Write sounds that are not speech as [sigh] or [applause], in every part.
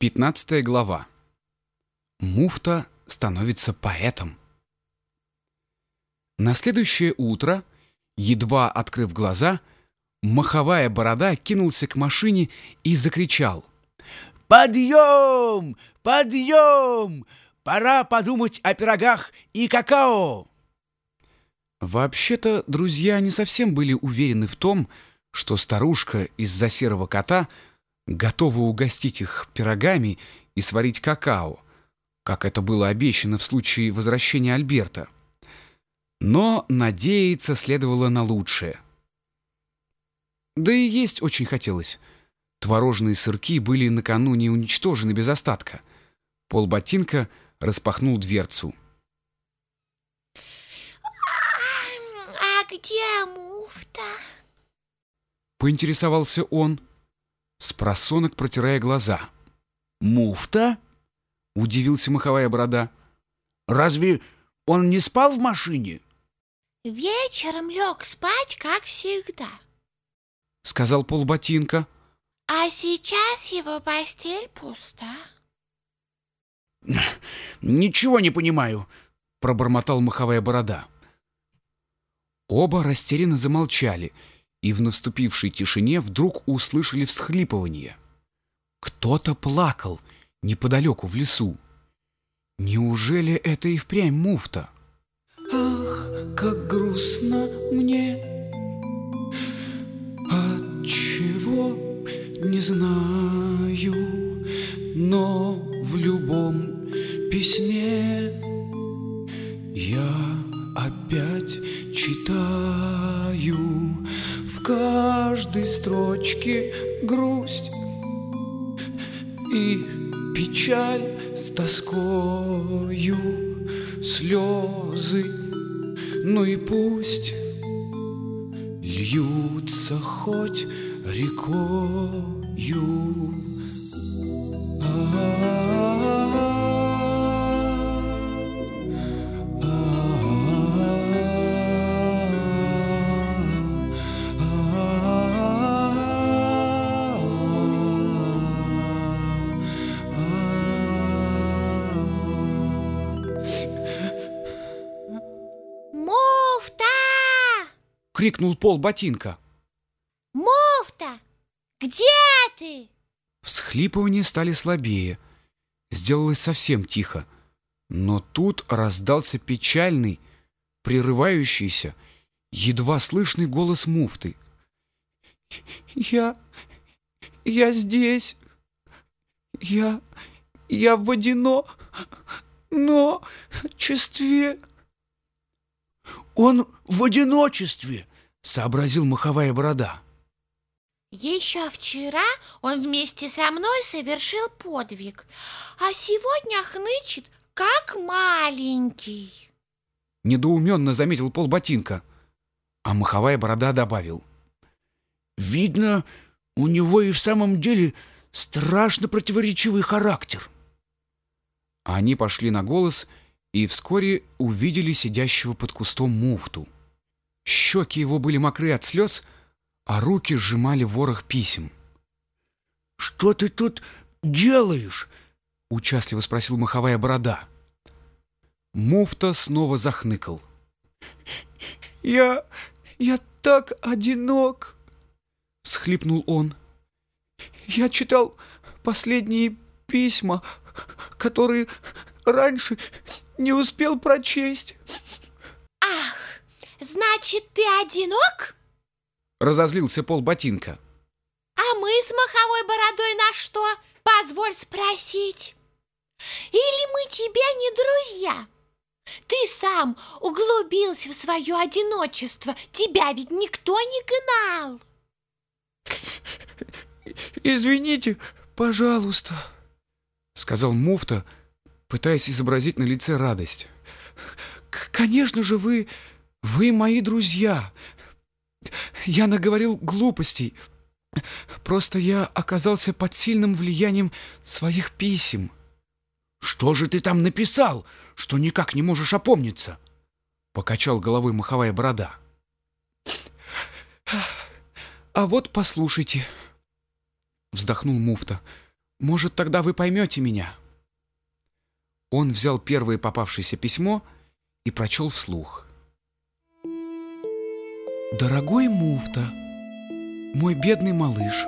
15 глава. Муфта становится поэтом. На следующее утро, едва открыв глаза, маховая борода кинулся к машине и закричал. «Подъем! Подъем! Пора подумать о пирогах и какао!» Вообще-то друзья не совсем были уверены в том, что старушка из-за серого кота – готова угостить их пирогами и сварить какао, как это было обещано в случае возвращения Альберта. Но надеяться следовало на лучшее. Да и есть очень хотелось. Творожные сырки были накануне уничтожены без остатка. Пол ботинка распахнул дверцу. «А где муфта?» Поинтересовался он с просонок протирая глаза. «Муфта?» — удивился маховая борода. «Разве он не спал в машине?» «Вечером лег спать, как всегда», — сказал полботинка. «А сейчас его постель пуста». «Ничего не понимаю», — пробормотал маховая борода. Оба растерянно замолчали — и в наступившей тишине вдруг услышали всхлипывание. Кто-то плакал неподалеку в лесу. Неужели это и впрямь муфта? Ах, как грустно мне, от не знаю, но в любом письме я опять читаю строчке грусть и печаль с тоскою слезы, ну и пусть льются хоть рекою. Крикнул Пол ботинка. «Муфта! Где ты?» Всхлипывания стали слабее. Сделалось совсем тихо. Но тут раздался печальный, прерывающийся, едва слышный голос муфты. «Я... я здесь. Я... я в водяно... но... чувстве...» «Он в одиночестве!» — сообразил маховая борода. Еще вчера он вместе со мной совершил подвиг, а сегодня хнычет, как маленький. Недоуменно заметил пол ботинка, а маховая борода добавил. Видно, у него и в самом деле страшно противоречивый характер. Они пошли на голос и вскоре увидели сидящего под кустом муфту. Щеки его были мокры от слез, а руки сжимали ворох писем. «Что ты тут делаешь?» — участливо спросил маховая борода. Муфта снова захныкал. «Я... я так одинок!» — всхлипнул он. «Я читал последние письма, которые раньше не успел прочесть». Значит, ты одинок? Разозлился пол ботинка. А мы с маховой бородой на что? Позволь спросить. Или мы тебе не друзья? Ты сам углубился в свое одиночество. Тебя ведь никто не гнал. Извините, пожалуйста, сказал муфта, пытаясь изобразить на лице радость. Конечно же, вы вы мои друзья. Я наговорил глупостей. Просто я оказался под сильным влиянием своих писем. Что же ты там написал, что никак не можешь опомниться? Покачал головой маховая борода. А вот послушайте. Вздохнул муфта. Может, тогда вы поймете меня». Он взял первое попавшееся письмо и прочел вслух. «Дорогой муфта, мой бедный малыш,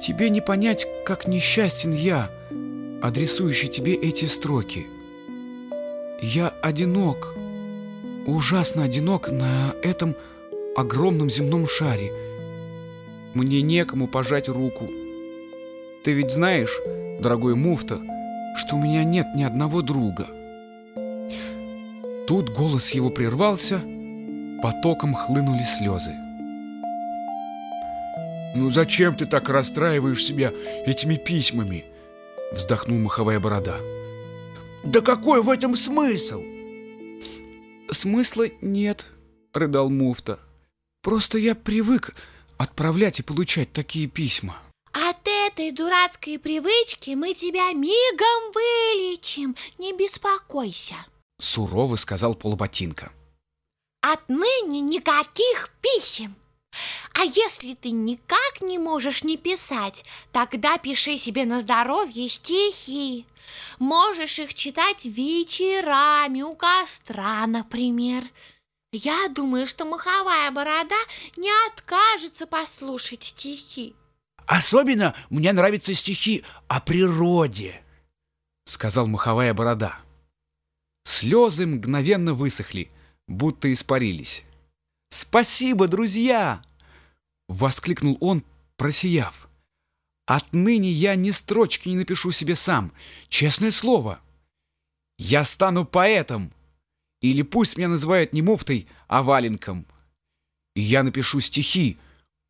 тебе не понять, как несчастен я, адресующий тебе эти строки. Я одинок, ужасно одинок на этом огромном земном шаре. Мне некому пожать руку. Ты ведь знаешь, дорогой муфта, что у меня нет ни одного друга. Тут голос его прервался, потоком хлынули слезы. «Ну зачем ты так расстраиваешь себя этими письмами?» Вздохнул маховая борода. «Да какой в этом смысл?» «Смысла нет», — рыдал муфта. «Просто я привык отправлять и получать такие письма». От этой дурацкой привычки мы тебя мигом вылечим, не беспокойся. Сурово сказал полуботинка. Отныне никаких писем. А если ты никак не можешь не писать, тогда пиши себе на здоровье стихи. Можешь их читать вечерами у костра, например. Я думаю, что маховая борода не откажется послушать стихи. Особенно мне нравятся стихи о природе, сказал маховая борода. Слезы мгновенно высохли, будто испарились. «Спасибо, друзья!» — воскликнул он, просияв. «Отныне я ни строчки не напишу себе сам, честное слово. Я стану поэтом, или пусть меня называют не муфтой, а валенком. И я напишу стихи,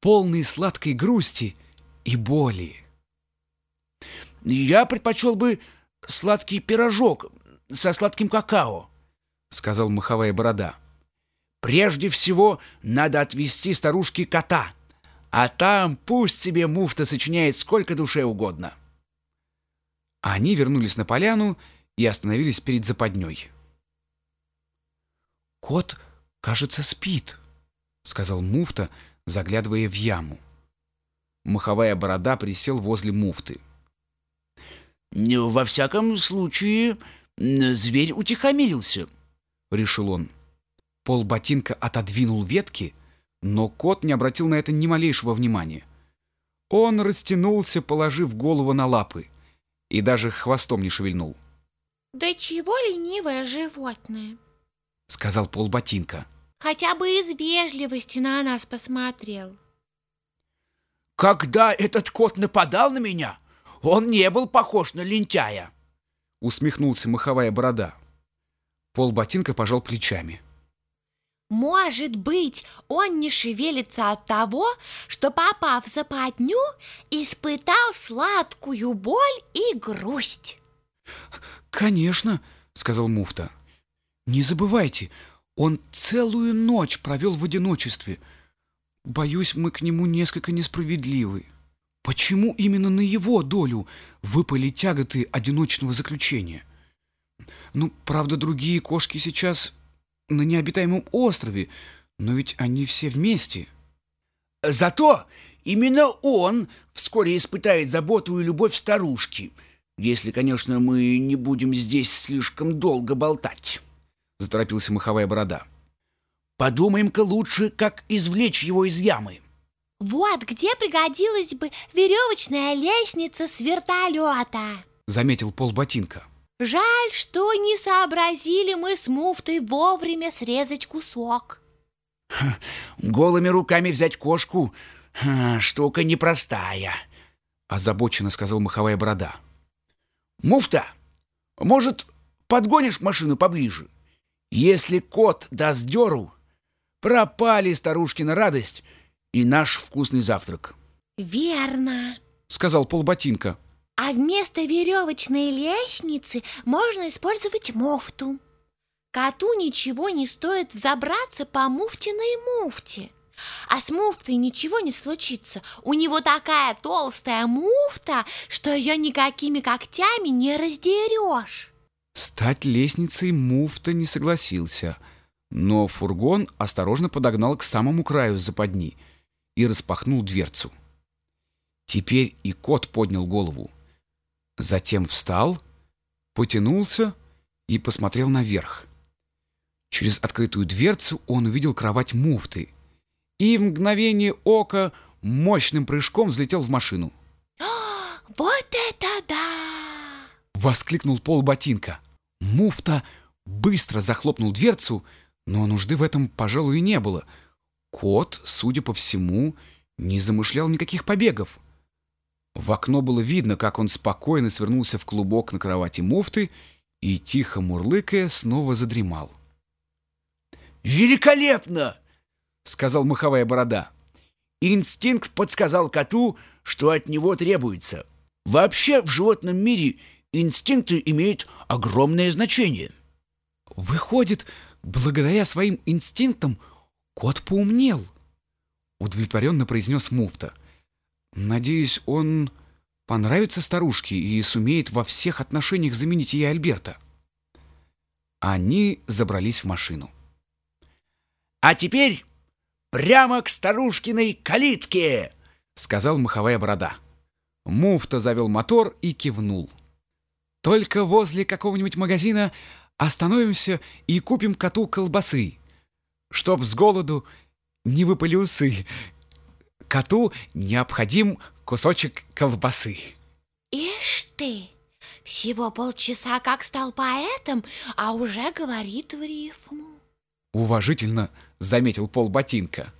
полные сладкой грусти и боли». «Я предпочел бы сладкий пирожок со сладким какао», — сказал маховая борода. «Прежде всего надо отвезти старушке кота, а там пусть себе муфта сочиняет сколько душе угодно». Они вернулись на поляну и остановились перед западней. «Кот, кажется, спит», — сказал муфта, заглядывая в яму. Маховая борода присел возле муфты. «Во всяком случае, зверь утихомирился», — решил он. Пол ботинка отодвинул ветки, но кот не обратил на это ни малейшего внимания. Он растянулся, положив голову на лапы, и даже хвостом не шевельнул. «Да чего ленивое животное?» — сказал Пол ботинка. «Хотя бы из вежливости на нас посмотрел». «Когда этот кот нападал на меня, он не был похож на лентяя», — усмехнулся маховая борода. Пол ботинка пожал плечами. Может быть, он не шевелится от того, что, попав в западню, испытал сладкую боль и грусть. «Конечно», — сказал муфта. «Не забывайте, он целую ночь провел в одиночестве. Боюсь, мы к нему несколько несправедливы. Почему именно на его долю выпали тяготы одиночного заключения? Ну, правда, другие кошки сейчас на необитаемом острове, но ведь они все вместе. Зато именно он вскоре испытает заботу и любовь старушки, если, конечно, мы не будем здесь слишком долго болтать, — заторопился маховая борода. Подумаем-ка лучше, как извлечь его из ямы. Вот где пригодилась бы веревочная лестница с вертолета, — заметил Пол Ботинка. Жаль, что не сообразили мы с муфтой вовремя срезать кусок. [laughs] Голыми руками взять кошку — штука непростая, — озабоченно сказал маховая борода. Муфта, может, подгонишь машину поближе? Если кот даст дёру, пропали старушкина радость и наш вкусный завтрак. Верно, — сказал полботинка. А вместо веревочной лестницы можно использовать муфту. Коту ничего не стоит взобраться по муфтиной муфте. А с муфтой ничего не случится. У него такая толстая муфта, что ее никакими когтями не раздерешь. Стать лестницей муфта не согласился, но фургон осторожно подогнал к самому краю западни и распахнул дверцу. Теперь и кот поднял голову. Затем встал, потянулся и посмотрел наверх. Через открытую дверцу он увидел кровать муфты и в мгновение ока мощным прыжком взлетел в машину. [gasps] «Вот это да!» — воскликнул Пол Ботинка. Муфта быстро захлопнул дверцу, но нужды в этом, пожалуй, и не было. Кот, судя по всему, не замышлял никаких побегов. В окно было видно, как он спокойно свернулся в клубок на кровати муфты и, тихо мурлыкая, снова задремал. «Великолепно!» — сказал маховая борода. «Инстинкт подсказал коту, что от него требуется. Вообще в животном мире инстинкты имеют огромное значение». «Выходит, благодаря своим инстинктам кот поумнел», — удовлетворенно произнес муфта. «Надеюсь, он понравится старушке и сумеет во всех отношениях заменить ей Альберта». Они забрались в машину. «А теперь прямо к старушкиной калитке!» — сказал маховая борода. Муфта завел мотор и кивнул. «Только возле какого-нибудь магазина остановимся и купим коту колбасы, чтоб с голоду не выпали усы. Коту необходим кусочек колбасы». «Ишь ты! Всего полчаса как стал поэтом, а уже говорит в рифму». Уважительно заметил Пол Ботинка.